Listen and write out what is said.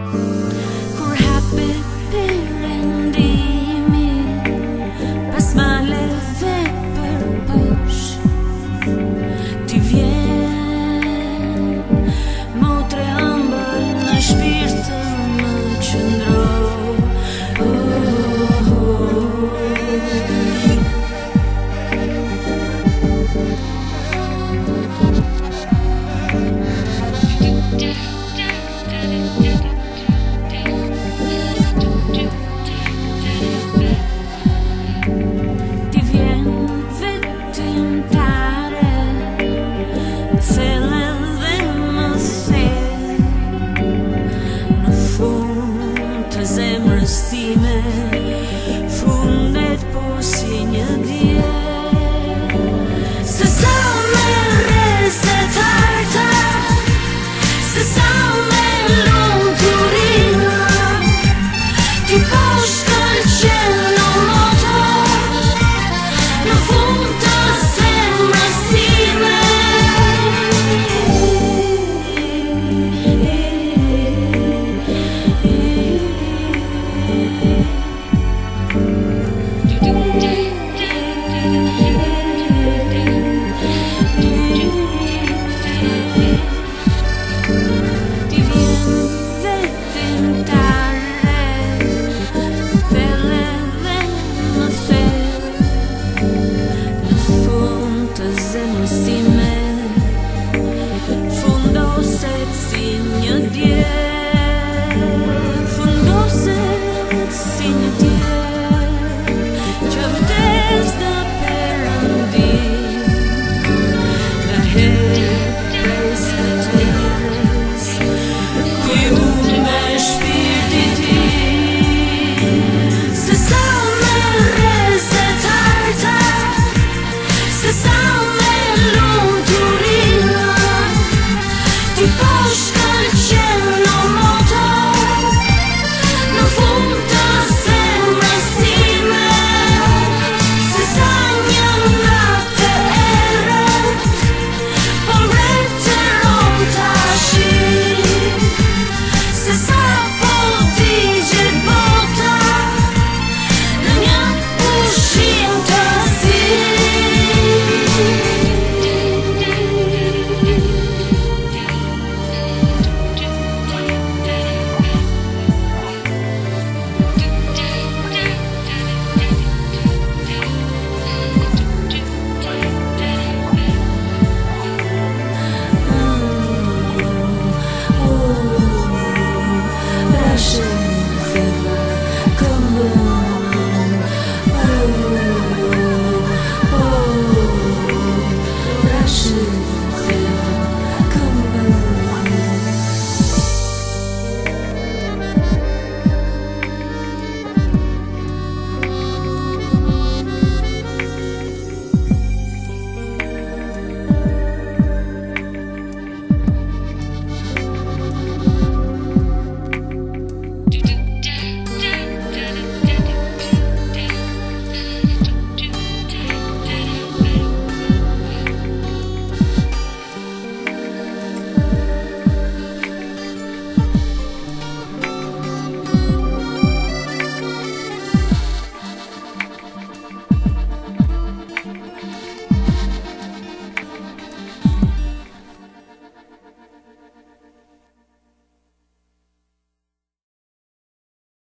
Mm-hmm.